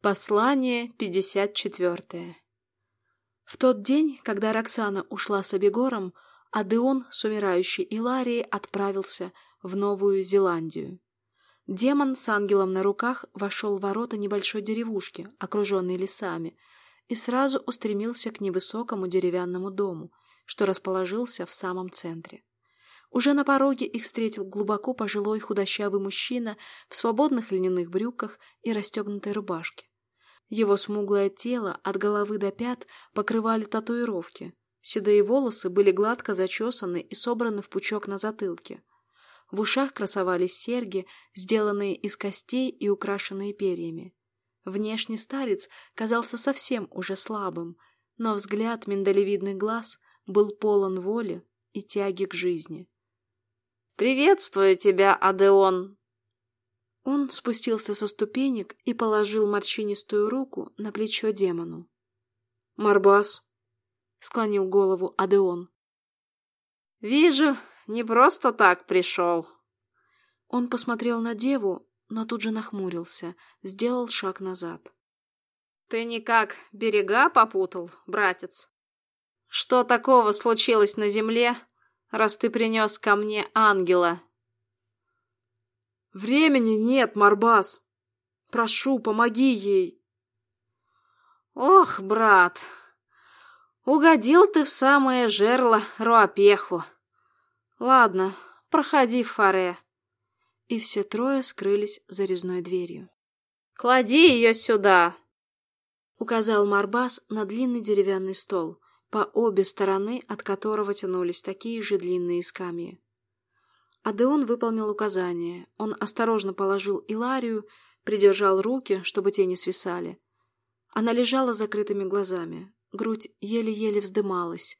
Послание 54. В тот день, когда Роксана ушла с Абегором, Адеон с умирающей Иларией отправился в Новую Зеландию. Демон с ангелом на руках вошел в ворота небольшой деревушки, окруженной лесами, и сразу устремился к невысокому деревянному дому, что расположился в самом центре. Уже на пороге их встретил глубоко пожилой худощавый мужчина в свободных льняных брюках и расстегнутой рубашке. Его смуглое тело от головы до пят покрывали татуировки. Седые волосы были гладко зачесаны и собраны в пучок на затылке. В ушах красовались серьги, сделанные из костей и украшенные перьями. Внешний старец казался совсем уже слабым, но взгляд миндалевидных глаз был полон воли и тяги к жизни. «Приветствую тебя, Адеон!» Он спустился со ступенек и положил морщинистую руку на плечо демону. «Марбас!» — склонил голову Адеон. «Вижу, не просто так пришел». Он посмотрел на деву, но тут же нахмурился, сделал шаг назад. «Ты никак берега попутал, братец? Что такого случилось на земле, раз ты принес ко мне ангела. Времени нет, Марбас. Прошу, помоги ей. Ох, брат, угодил ты в самое жерло Руапеху. Ладно, проходи фаре. И все трое скрылись за резной дверью. Клади ее сюда, указал Марбас на длинный деревянный стол — по обе стороны от которого тянулись такие же длинные скамьи. Адеон выполнил указание. Он осторожно положил Иларию, придержал руки, чтобы те не свисали. Она лежала закрытыми глазами. Грудь еле-еле вздымалась.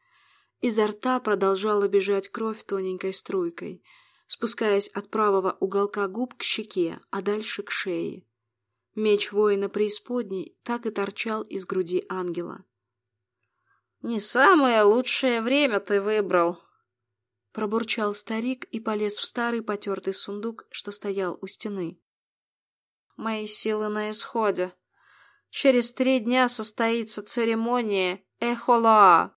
Изо рта продолжала бежать кровь тоненькой струйкой, спускаясь от правого уголка губ к щеке, а дальше к шее. Меч воина преисподней так и торчал из груди ангела. «Не самое лучшее время ты выбрал», — пробурчал старик и полез в старый потертый сундук, что стоял у стены. «Мои силы на исходе. Через три дня состоится церемония Эхолаа».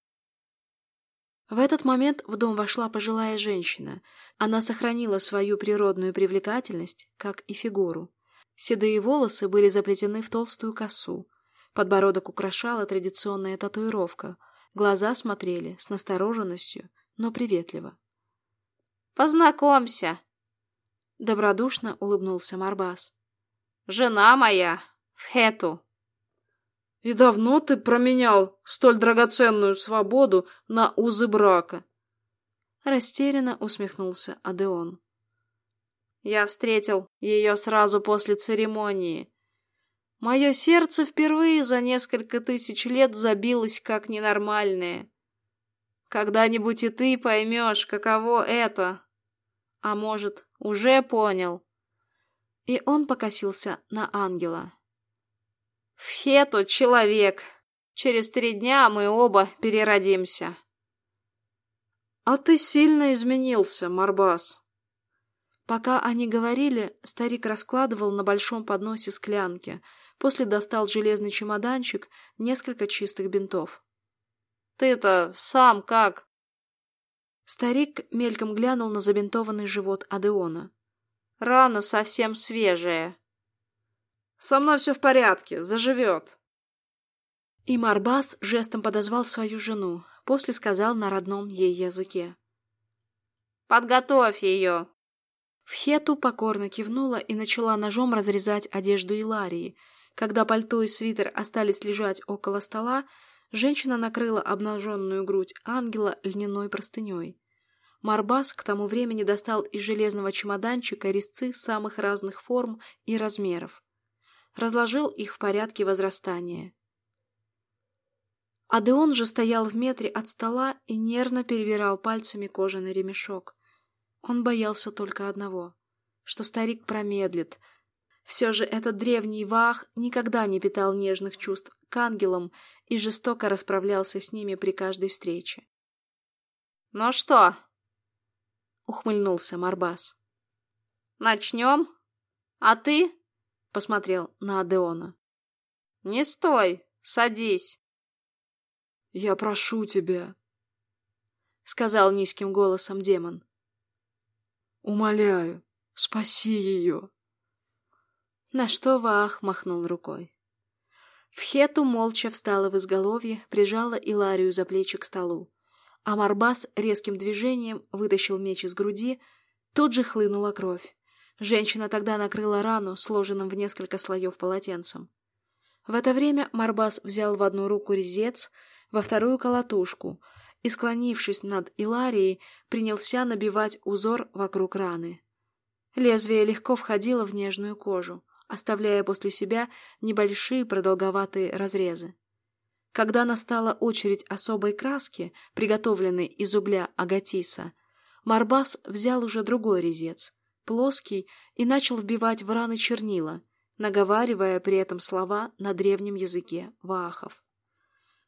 В этот момент в дом вошла пожилая женщина. Она сохранила свою природную привлекательность, как и фигуру. Седые волосы были заплетены в толстую косу. Подбородок украшала традиционная татуировка — Глаза смотрели с настороженностью, но приветливо. «Познакомься!» Добродушно улыбнулся Марбас. «Жена моя, в Хету!» «И давно ты променял столь драгоценную свободу на узы брака?» Растерянно усмехнулся Адеон. «Я встретил ее сразу после церемонии. Мое сердце впервые за несколько тысяч лет забилось как ненормальное. Когда-нибудь и ты поймешь, каково это. А может, уже понял. И он покосился на ангела. В Хету человек. Через три дня мы оба переродимся. А ты сильно изменился, Марбас. Пока они говорили, старик раскладывал на большом подносе склянки — После достал железный чемоданчик, несколько чистых бинтов. «Ты-то сам как?» Старик мельком глянул на забинтованный живот Адеона. «Рана совсем свежая». «Со мной все в порядке, заживет». И Марбас жестом подозвал свою жену, после сказал на родном ей языке. «Подготовь ее!» В Хету покорно кивнула и начала ножом разрезать одежду Иларии, когда пальто и свитер остались лежать около стола, женщина накрыла обнаженную грудь ангела льняной простыней. Марбас к тому времени достал из железного чемоданчика резцы самых разных форм и размеров. Разложил их в порядке возрастания. Адеон же стоял в метре от стола и нервно перебирал пальцами кожаный ремешок. Он боялся только одного, что старик промедлит, все же этот древний Вах никогда не питал нежных чувств к ангелам и жестоко расправлялся с ними при каждой встрече. «Ну что?» — ухмыльнулся Марбас. «Начнем? А ты?» — посмотрел на Адеона. Не стой, садись. Я прошу тебя, сказал низким голосом демон. Умоляю, спаси ее. На что Ваах махнул рукой. Вхету молча встала в изголовье, прижала Иларию за плечи к столу. А Марбас резким движением вытащил меч из груди, тут же хлынула кровь. Женщина тогда накрыла рану, сложенным в несколько слоев полотенцем. В это время Марбас взял в одну руку резец, во вторую — колотушку, и, склонившись над Иларией, принялся набивать узор вокруг раны. Лезвие легко входило в нежную кожу, оставляя после себя небольшие продолговатые разрезы. Когда настала очередь особой краски, приготовленной из угля агатиса, Марбас взял уже другой резец, плоский, и начал вбивать в раны чернила, наговаривая при этом слова на древнем языке ваахов.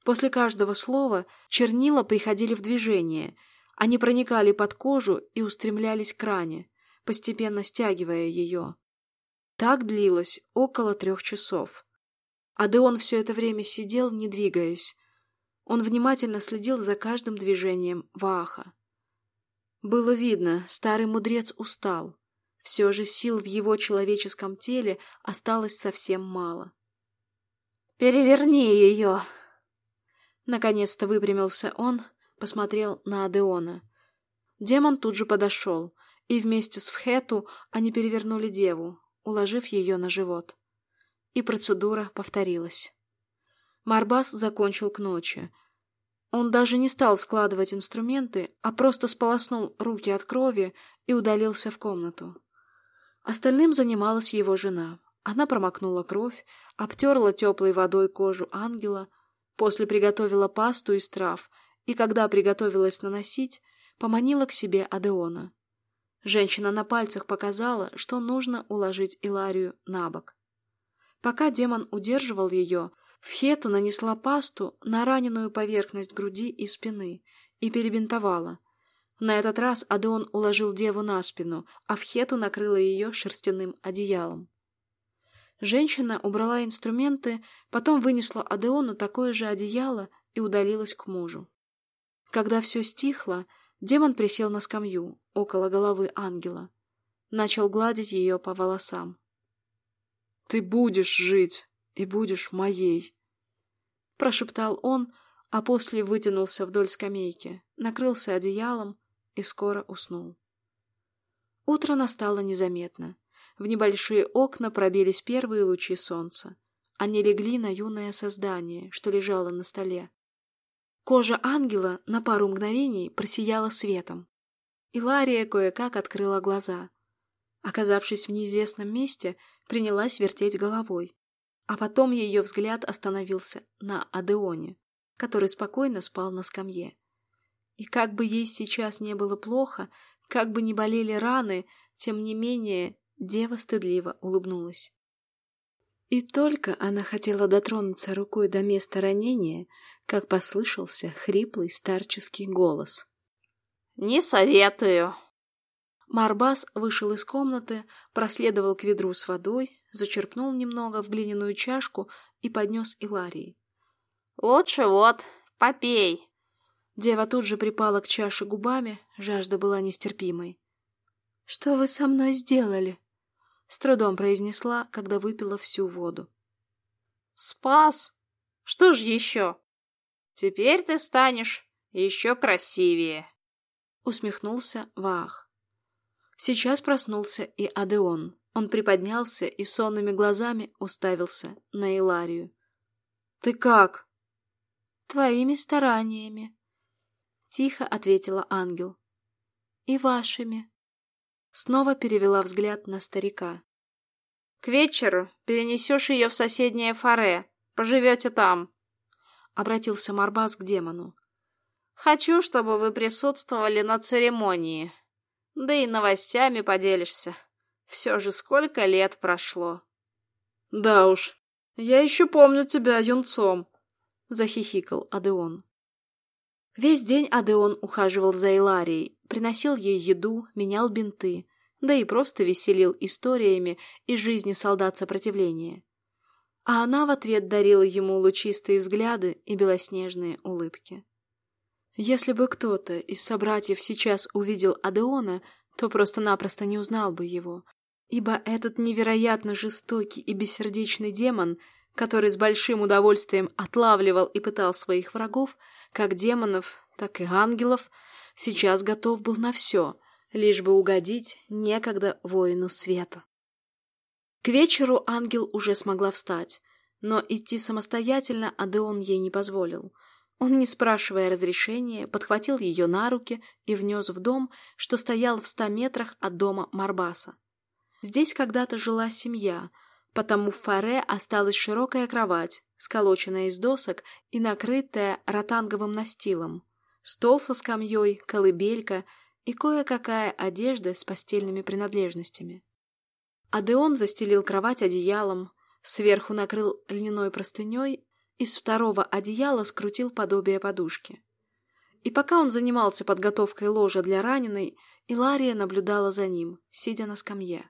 После каждого слова чернила приходили в движение, они проникали под кожу и устремлялись к ране, постепенно стягивая ее. Так длилось около трех часов. Адеон все это время сидел, не двигаясь. Он внимательно следил за каждым движением Вааха. Было видно, старый мудрец устал. Все же сил в его человеческом теле осталось совсем мало. «Переверни ее!» Наконец-то выпрямился он, посмотрел на Адеона. Демон тут же подошел, и вместе с Вхету они перевернули деву, уложив ее на живот. И процедура повторилась. Марбас закончил к ночи. Он даже не стал складывать инструменты, а просто сполоснул руки от крови и удалился в комнату. Остальным занималась его жена. Она промокнула кровь, обтерла теплой водой кожу ангела, после приготовила пасту из трав и, когда приготовилась наносить, поманила к себе Адеона. Женщина на пальцах показала, что нужно уложить Иларию на бок. Пока демон удерживал ее, Фхету нанесла пасту на раненую поверхность груди и спины и перебинтовала, на этот раз Адеон уложил деву на спину, а Вхету накрыла ее шерстяным одеялом. Женщина убрала инструменты, потом вынесла Адеону такое же одеяло и удалилась к мужу. Когда все стихло, демон присел на скамью около головы ангела. Начал гладить ее по волосам. «Ты будешь жить и будешь моей!» Прошептал он, а после вытянулся вдоль скамейки, накрылся одеялом и скоро уснул. Утро настало незаметно. В небольшие окна пробились первые лучи солнца. Они легли на юное создание, что лежало на столе. Кожа ангела на пару мгновений просияла светом. И Лария кое-как открыла глаза. Оказавшись в неизвестном месте, принялась вертеть головой. А потом ее взгляд остановился на Адеоне, который спокойно спал на скамье. И как бы ей сейчас не было плохо, как бы не болели раны, тем не менее дева стыдливо улыбнулась. И только она хотела дотронуться рукой до места ранения, как послышался хриплый старческий голос. «Не советую!» Марбас вышел из комнаты, проследовал к ведру с водой, зачерпнул немного в глиняную чашку и поднес Иларии. «Лучше вот, попей!» Дева тут же припала к чаше губами, жажда была нестерпимой. «Что вы со мной сделали?» — с трудом произнесла, когда выпила всю воду. «Спас! Что ж еще? Теперь ты станешь еще красивее!» — усмехнулся Ваах. Сейчас проснулся и Адеон. Он приподнялся и сонными глазами уставился на Иларию. «Ты как?» «Твоими стараниями», Тихо ответила ангел. И вашими. Снова перевела взгляд на старика. К вечеру перенесешь ее в соседнее фаре. Поживете там. Обратился Марбас к демону. Хочу, чтобы вы присутствовали на церемонии. Да и новостями поделишься. Все же сколько лет прошло. Да уж, я еще помню тебя юнцом, захихикал Адеон. Весь день Адеон ухаживал за Иларией, приносил ей еду, менял бинты, да и просто веселил историями из жизни солдат сопротивления. а она в ответ дарила ему лучистые взгляды и белоснежные улыбки. Если бы кто-то из собратьев сейчас увидел Адеона, то просто-напросто не узнал бы его, ибо этот невероятно жестокий и бессердечный демон, который с большим удовольствием отлавливал и пытал своих врагов, как демонов, так и ангелов, сейчас готов был на все, лишь бы угодить некогда воину света. К вечеру ангел уже смогла встать, но идти самостоятельно Адеон ей не позволил. Он, не спрашивая разрешения, подхватил ее на руки и внес в дом, что стоял в ста метрах от дома Марбаса. Здесь когда-то жила семья, потому в фаре осталась широкая кровать, сколоченная из досок и накрытая ротанговым настилом, стол со скамьей, колыбелька и кое-какая одежда с постельными принадлежностями. Адеон застелил кровать одеялом, сверху накрыл льняной простыней, из второго одеяла скрутил подобие подушки. И пока он занимался подготовкой ложа для раненой, Илария наблюдала за ним, сидя на скамье.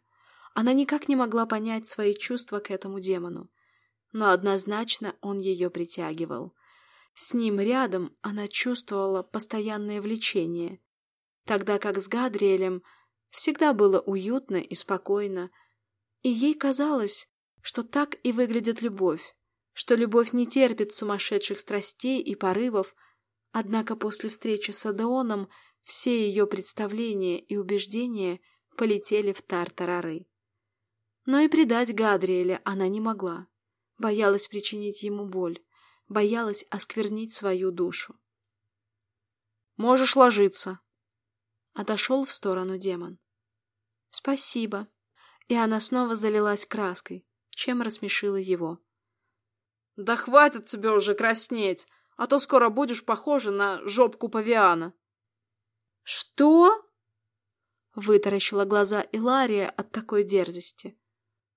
Она никак не могла понять свои чувства к этому демону, но однозначно он ее притягивал. С ним рядом она чувствовала постоянное влечение, тогда как с Гадриэлем всегда было уютно и спокойно, и ей казалось, что так и выглядит любовь, что любовь не терпит сумасшедших страстей и порывов, однако после встречи с Адеоном все ее представления и убеждения полетели в тартарары. Но и предать Гадриэля она не могла, боялась причинить ему боль, боялась осквернить свою душу. «Можешь ложиться», — отошел в сторону демон. «Спасибо», и она снова залилась краской, чем рассмешила его. «Да хватит тебе уже краснеть, а то скоро будешь похожа на жопку павиана». «Что?» — вытаращила Глаза Илария от такой дерзости.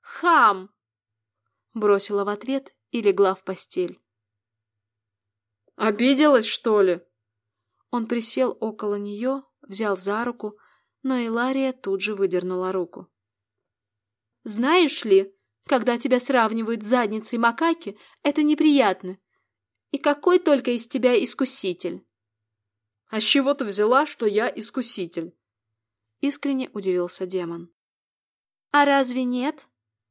«Хам!» — бросила в ответ и легла в постель. «Обиделась, что ли?» Он присел около нее, взял за руку, но Илария тут же выдернула руку. Знаешь ли, когда тебя сравнивают с задницей макаки, это неприятно. И какой только из тебя искуситель? — А с чего ты взяла, что я искуситель? Искренне удивился демон. — А разве нет?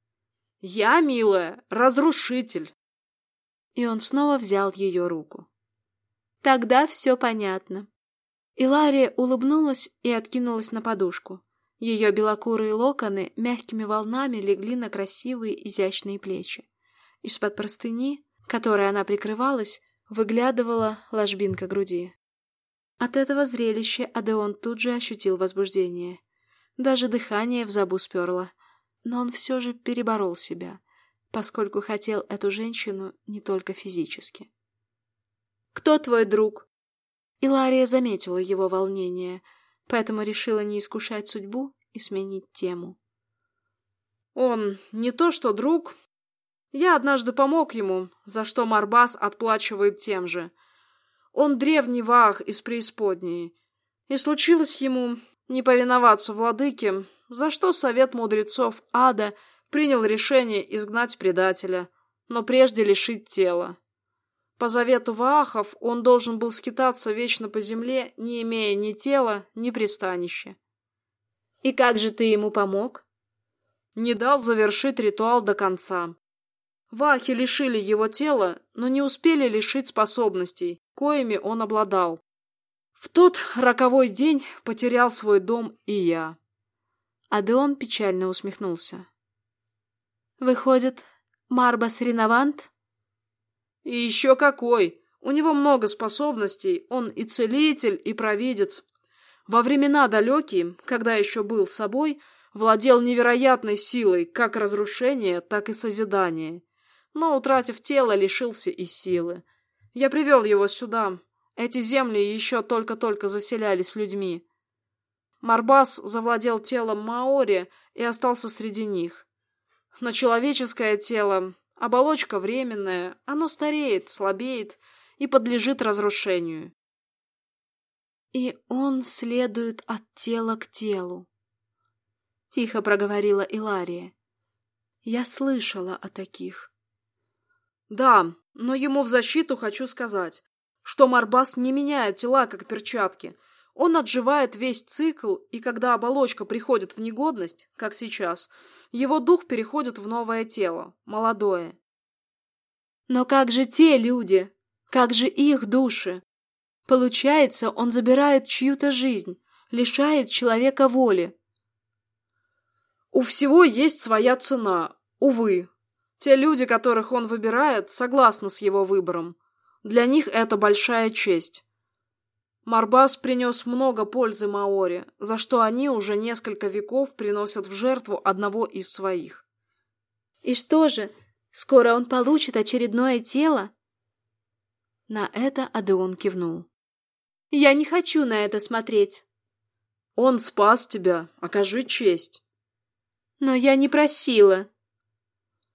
— Я, милая, разрушитель. И он снова взял ее руку. — Тогда все понятно. Илария улыбнулась и откинулась на подушку. Ее белокурые локоны мягкими волнами легли на красивые изящные плечи. Из-под простыни, которой она прикрывалась, выглядывала ложбинка груди. От этого зрелища Адеон тут же ощутил возбуждение. Даже дыхание в забу сперло. Но он все же переборол себя, поскольку хотел эту женщину не только физически. «Кто твой друг?» Илария заметила его волнение — поэтому решила не искушать судьбу и сменить тему. «Он не то что друг. Я однажды помог ему, за что Марбас отплачивает тем же. Он древний вах из преисподней, и случилось ему не повиноваться владыке, за что совет мудрецов ада принял решение изгнать предателя, но прежде лишить тела. По завету Ваахов он должен был скитаться вечно по земле, не имея ни тела, ни пристанища. «И как же ты ему помог?» Не дал завершить ритуал до конца. Вахи лишили его тела, но не успели лишить способностей, коими он обладал. В тот роковой день потерял свой дом и я. Адеон печально усмехнулся. «Выходит, Марбас Риновант?» И еще какой! У него много способностей, он и целитель, и провидец. Во времена далекие, когда еще был собой, владел невероятной силой, как разрушения, так и созидания. Но, утратив тело, лишился и силы. Я привел его сюда. Эти земли еще только-только заселялись людьми. Марбас завладел телом Маори и остался среди них. Но человеческое тело Оболочка временная, оно стареет, слабеет и подлежит разрушению. И он следует от тела к телу. Тихо проговорила Илария. Я слышала о таких. Да, но ему в защиту хочу сказать, что Марбас не меняет тела, как перчатки. Он отживает весь цикл, и когда оболочка приходит в негодность, как сейчас, его дух переходит в новое тело, молодое. Но как же те люди? Как же их души? Получается, он забирает чью-то жизнь, лишает человека воли. У всего есть своя цена, увы. Те люди, которых он выбирает, согласны с его выбором. Для них это большая честь. Марбас принес много пользы Маори, за что они уже несколько веков приносят в жертву одного из своих. И что же, скоро он получит очередное тело? На это Адеон кивнул. Я не хочу на это смотреть. Он спас тебя, окажи честь. Но я не просила.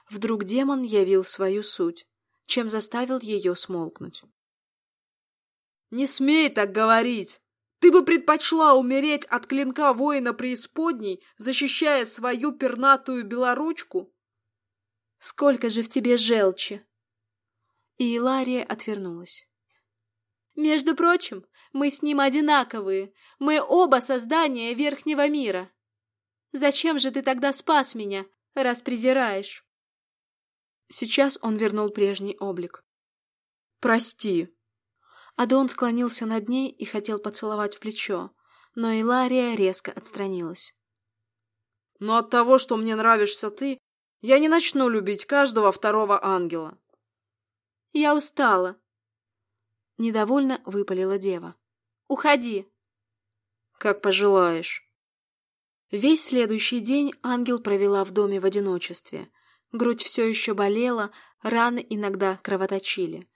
Вдруг демон явил свою суть, чем заставил ее смолкнуть. «Не смей так говорить! Ты бы предпочла умереть от клинка воина преисподней, защищая свою пернатую белоручку?» «Сколько же в тебе желчи!» И Илария отвернулась. «Между прочим, мы с ним одинаковые. Мы оба создания Верхнего мира. Зачем же ты тогда спас меня, раз презираешь?» Сейчас он вернул прежний облик. «Прости». Адон склонился над ней и хотел поцеловать в плечо, но Илария резко отстранилась. «Но от того, что мне нравишься ты, я не начну любить каждого второго ангела». «Я устала», — недовольно выпалила дева. «Уходи». «Как пожелаешь». Весь следующий день ангел провела в доме в одиночестве — Грудь все еще болела, раны иногда кровоточили.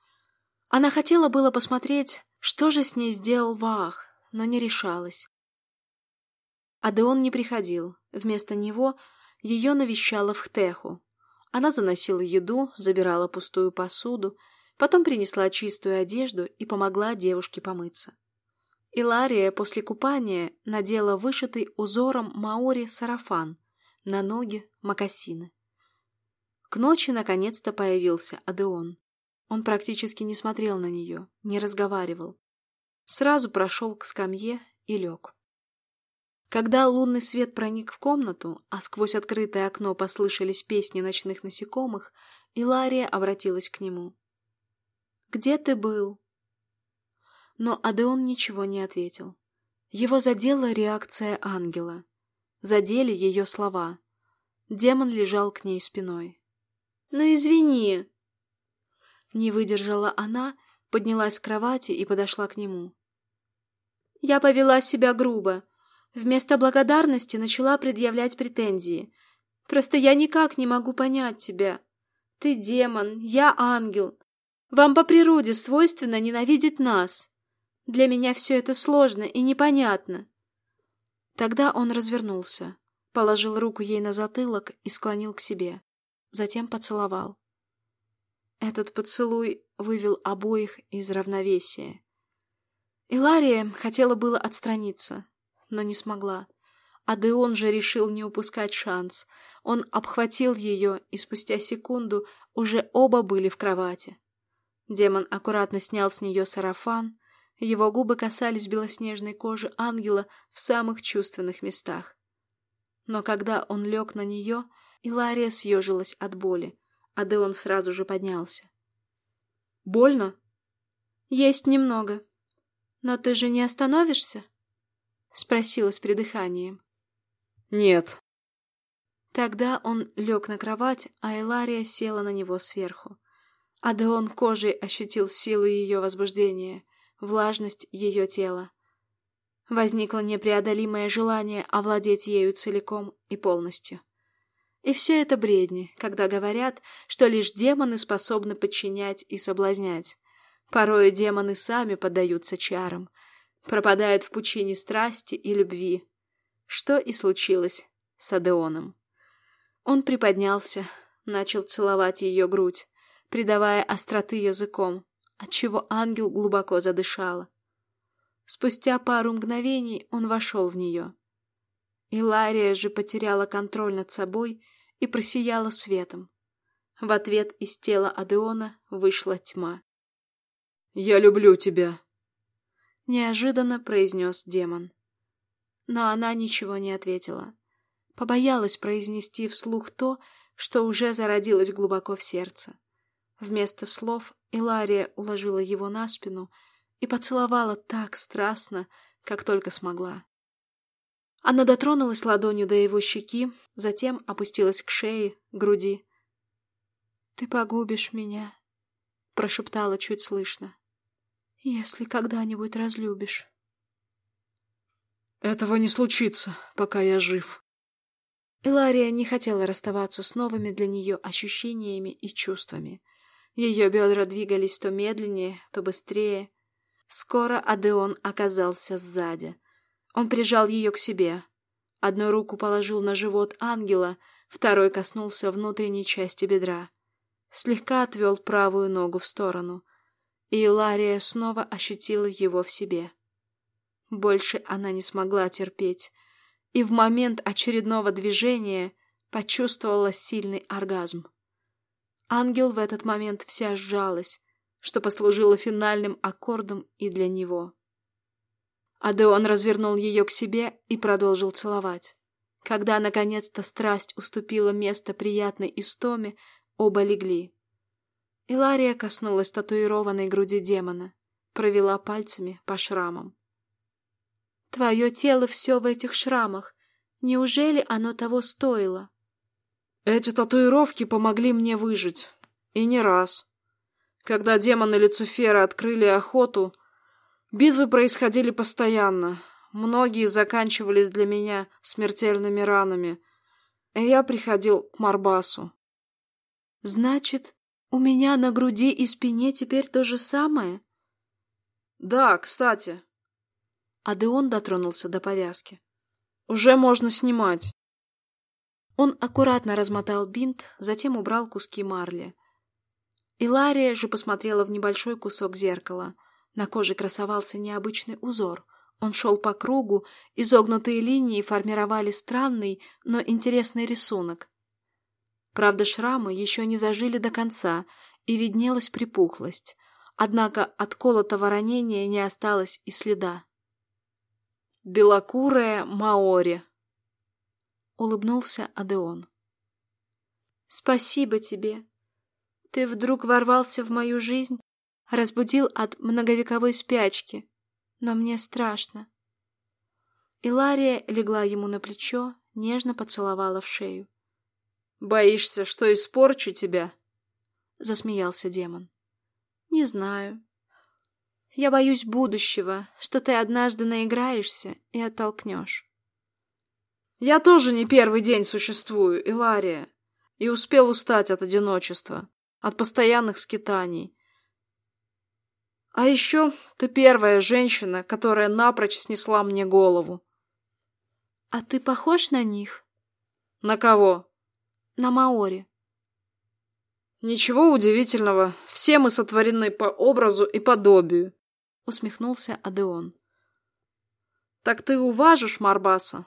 Она хотела было посмотреть, что же с ней сделал Ваах, но не решалась. Адеон не приходил. Вместо него ее навещала в Хтеху. Она заносила еду, забирала пустую посуду, потом принесла чистую одежду и помогла девушке помыться. Илария после купания надела вышитый узором маори сарафан, на ноги мокасины. К ночи наконец-то появился Адеон. Он практически не смотрел на нее, не разговаривал. Сразу прошел к скамье и лег. Когда лунный свет проник в комнату, а сквозь открытое окно послышались песни ночных насекомых, Илария обратилась к нему. «Где ты был?» Но Адеон ничего не ответил. Его задела реакция ангела. Задели ее слова. Демон лежал к ней спиной. «Ну, извини!» Не выдержала она, поднялась с кровати и подошла к нему. «Я повела себя грубо. Вместо благодарности начала предъявлять претензии. Просто я никак не могу понять тебя. Ты демон, я ангел. Вам по природе свойственно ненавидеть нас. Для меня все это сложно и непонятно». Тогда он развернулся, положил руку ей на затылок и склонил к себе затем поцеловал. Этот поцелуй вывел обоих из равновесия. Илария хотела было отстраниться, но не смогла. А Деон же решил не упускать шанс. Он обхватил ее, и спустя секунду уже оба были в кровати. Демон аккуратно снял с нее сарафан, его губы касались белоснежной кожи ангела в самых чувственных местах. Но когда он лег на нее, Илария съежилась от боли, а Деон сразу же поднялся. «Больно?» «Есть немного. Но ты же не остановишься?» Спросила с придыханием. «Нет». Тогда он лег на кровать, а Илария села на него сверху. Адеон кожей ощутил силу ее возбуждения, влажность ее тела. Возникло непреодолимое желание овладеть ею целиком и полностью. И все это бредни, когда говорят, что лишь демоны способны подчинять и соблазнять. Порою демоны сами поддаются чарам, пропадают в пучине страсти и любви. Что и случилось с Адеоном. Он приподнялся, начал целовать ее грудь, придавая остроты языком, отчего ангел глубоко задышала. Спустя пару мгновений он вошел в нее. Илария же потеряла контроль над собой и просияла светом. В ответ из тела Адеона вышла тьма. «Я люблю тебя», — неожиданно произнес демон. Но она ничего не ответила. Побоялась произнести вслух то, что уже зародилось глубоко в сердце. Вместо слов Илария уложила его на спину и поцеловала так страстно, как только смогла. Она дотронулась ладонью до его щеки, затем опустилась к шее, груди. «Ты погубишь меня», — прошептала чуть слышно, — «если когда-нибудь разлюбишь». «Этого не случится, пока я жив». Илария не хотела расставаться с новыми для нее ощущениями и чувствами. Ее бедра двигались то медленнее, то быстрее. Скоро Адеон оказался сзади. Он прижал ее к себе. Одну руку положил на живот ангела, второй коснулся внутренней части бедра. Слегка отвел правую ногу в сторону. И Илария снова ощутила его в себе. Больше она не смогла терпеть, и в момент очередного движения почувствовала сильный оргазм. Ангел в этот момент вся сжалась, что послужило финальным аккордом и для него. Адеон развернул ее к себе и продолжил целовать. Когда, наконец-то, страсть уступила место приятной истоме, оба легли. Илария коснулась татуированной груди демона, провела пальцами по шрамам. Твое тело все в этих шрамах. Неужели оно того стоило? Эти татуировки помогли мне выжить. И не раз. Когда демоны Люцифера открыли охоту, битвы происходили постоянно. Многие заканчивались для меня смертельными ранами. И я приходил к Марбасу. Значит, у меня на груди и спине теперь то же самое? Да, кстати, Адеон дотронулся до повязки. «Уже можно снимать». Он аккуратно размотал бинт, затем убрал куски марли. Илария же посмотрела в небольшой кусок зеркала. На коже красовался необычный узор. Он шел по кругу, изогнутые линии формировали странный, но интересный рисунок. Правда, шрамы еще не зажили до конца, и виднелась припухлость. Однако от колотого ранения не осталось и следа. Белокурая Маори. Улыбнулся Адеон. Спасибо тебе. Ты вдруг ворвался в мою жизнь, разбудил от многовековой спячки. Но мне страшно. Илария легла ему на плечо, нежно поцеловала в шею. «Боишься, что испорчу тебя?» Засмеялся демон. «Не знаю. Я боюсь будущего, что ты однажды наиграешься и оттолкнешь. Я тоже не первый день существую, Илария, и успел устать от одиночества, от постоянных скитаний. А еще ты первая женщина, которая напрочь снесла мне голову. А ты похож на них? На кого? На Маори. Ничего удивительного, все мы сотворены по образу и подобию. — усмехнулся Адеон. «Так ты уважишь Марбаса?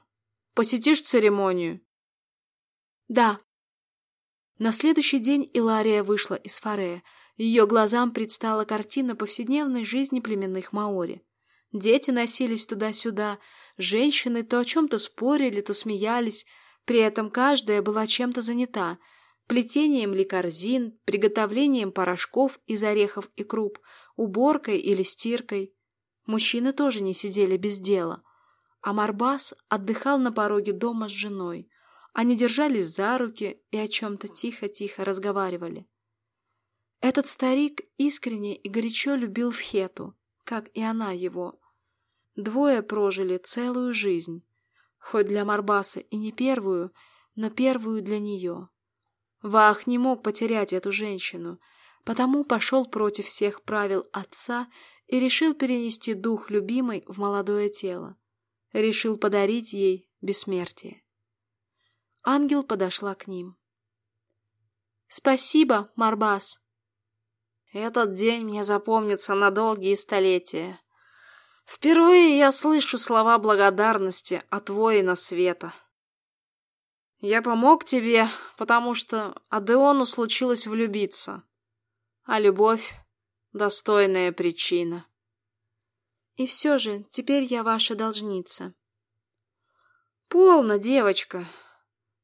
Посетишь церемонию?» «Да». На следующий день Илария вышла из Фарея. Ее глазам предстала картина повседневной жизни племенных Маори. Дети носились туда-сюда, женщины то о чем-то спорили, то смеялись, при этом каждая была чем-то занята — плетением ли корзин, приготовлением порошков из орехов и круп, уборкой или стиркой. Мужчины тоже не сидели без дела. А Марбас отдыхал на пороге дома с женой. Они держались за руки и о чем-то тихо-тихо разговаривали. Этот старик искренне и горячо любил Вхету, как и она его. Двое прожили целую жизнь, хоть для Марбаса и не первую, но первую для нее. Вах не мог потерять эту женщину — потому пошел против всех правил отца и решил перенести дух любимой в молодое тело. Решил подарить ей бессмертие. Ангел подошла к ним. «Спасибо, Марбас!» «Этот день мне запомнится на долгие столетия. Впервые я слышу слова благодарности от воина света». Я помог тебе, потому что Адеону случилось влюбиться. А любовь — достойная причина. И все же, теперь я ваша должница. Полно, девочка.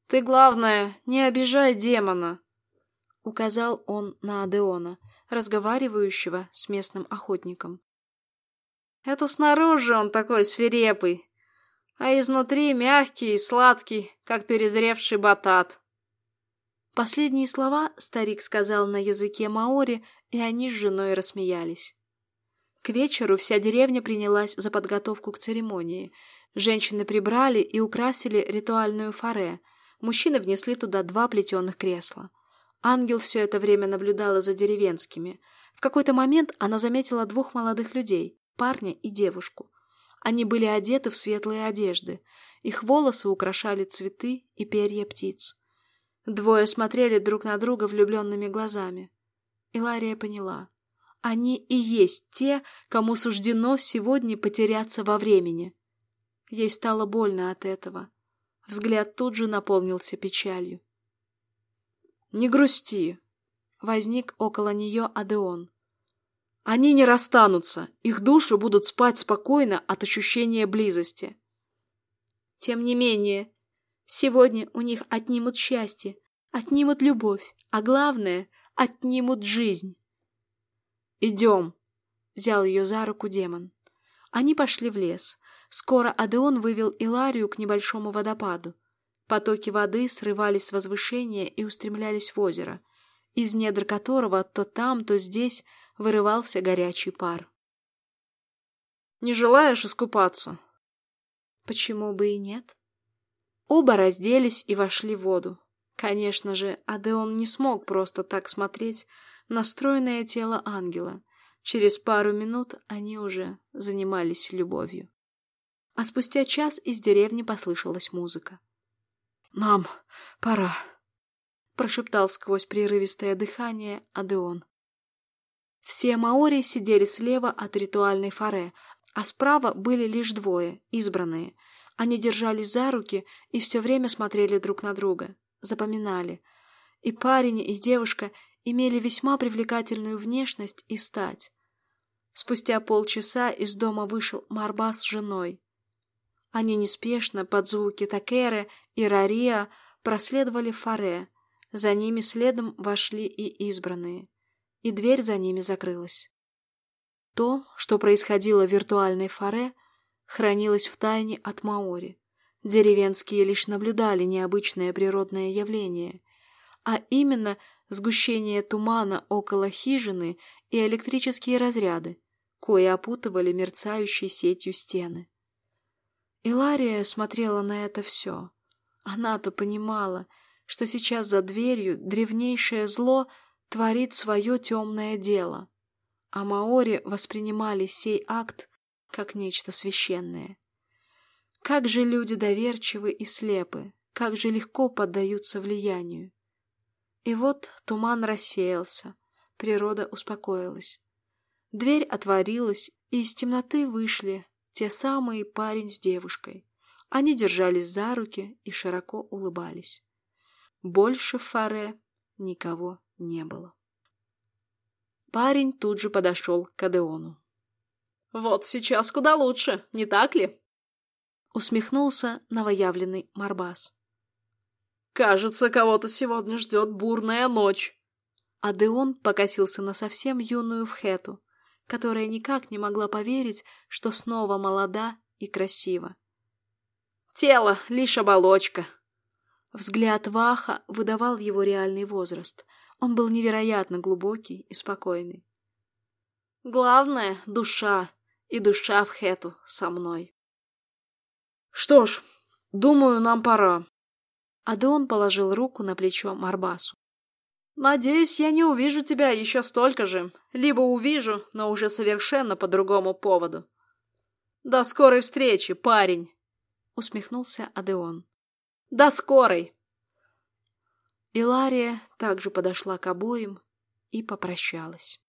Ты, главное, не обижай демона. Указал он на Адеона, разговаривающего с местным охотником. Это снаружи он такой свирепый, а изнутри мягкий и сладкий, как перезревший батат. Последние слова старик сказал на языке маори, и они с женой рассмеялись. К вечеру вся деревня принялась за подготовку к церемонии. Женщины прибрали и украсили ритуальную фаре. Мужчины внесли туда два плетеных кресла. Ангел все это время наблюдала за деревенскими. В какой-то момент она заметила двух молодых людей, парня и девушку. Они были одеты в светлые одежды. Их волосы украшали цветы и перья птиц. Двое смотрели друг на друга влюбленными глазами. Илария поняла. Они и есть те, кому суждено сегодня потеряться во времени. Ей стало больно от этого. Взгляд тут же наполнился печалью. «Не грусти!» Возник около нее Адеон. «Они не расстанутся, их души будут спать спокойно от ощущения близости». «Тем не менее, сегодня у них отнимут счастье, отнимут любовь, а главное — отнимут жизнь». «Идем!» — взял ее за руку демон. Они пошли в лес. Скоро Адеон вывел Иларию к небольшому водопаду. Потоки воды срывались с возвышения и устремлялись в озеро, из недр которого то там, то здесь вырывался горячий пар. «Не желаешь искупаться?» «Почему бы и нет?» Оба разделись и вошли в воду. Конечно же, Адеон не смог просто так смотреть на стройное тело ангела. Через пару минут они уже занимались любовью. А спустя час из деревни послышалась музыка. «Нам пора», — прошептал сквозь прерывистое дыхание Адеон. Все маори сидели слева от ритуальной фаре, а справа были лишь двое, избранные. Они держались за руки и все время смотрели друг на друга, запоминали. И парень, и девушка имели весьма привлекательную внешность и стать. Спустя полчаса из дома вышел Марба с женой. Они неспешно под звуки Такеры и Рария проследовали фаре. За ними следом вошли и избранные. И дверь за ними закрылась. То, что происходило в виртуальной фаре, хранилось в тайне от Маори. Деревенские лишь наблюдали необычное природное явление, а именно сгущение тумана около хижины и электрические разряды, кои опутывали мерцающей сетью стены. Илария смотрела на это все. Она-то понимала, что сейчас за дверью древнейшее зло творит свое темное дело, а маори воспринимали сей акт как нечто священное. Как же люди доверчивы и слепы, как же легко поддаются влиянию. И вот туман рассеялся, природа успокоилась. Дверь отворилась, и из темноты вышли те самые парень с девушкой. Они держались за руки и широко улыбались. Больше в фаре никого не было. Парень тут же подошел к Адеону. «Вот сейчас куда лучше, не так ли?» Усмехнулся новоявленный Марбас. Кажется, кого-то сегодня ждет бурная ночь. Адеон покосился на совсем юную Вхету, которая никак не могла поверить, что снова молода и красива. Тело — лишь оболочка. Взгляд Ваха выдавал его реальный возраст. Он был невероятно глубокий и спокойный. Главное — душа, и душа в Хету со мной. Что ж, думаю, нам пора. Адеон положил руку на плечо Марбасу. «Надеюсь, я не увижу тебя еще столько же. Либо увижу, но уже совершенно по другому поводу. До скорой встречи, парень!» Усмехнулся Адеон. «До скорой!» Илария также подошла к обоим и попрощалась.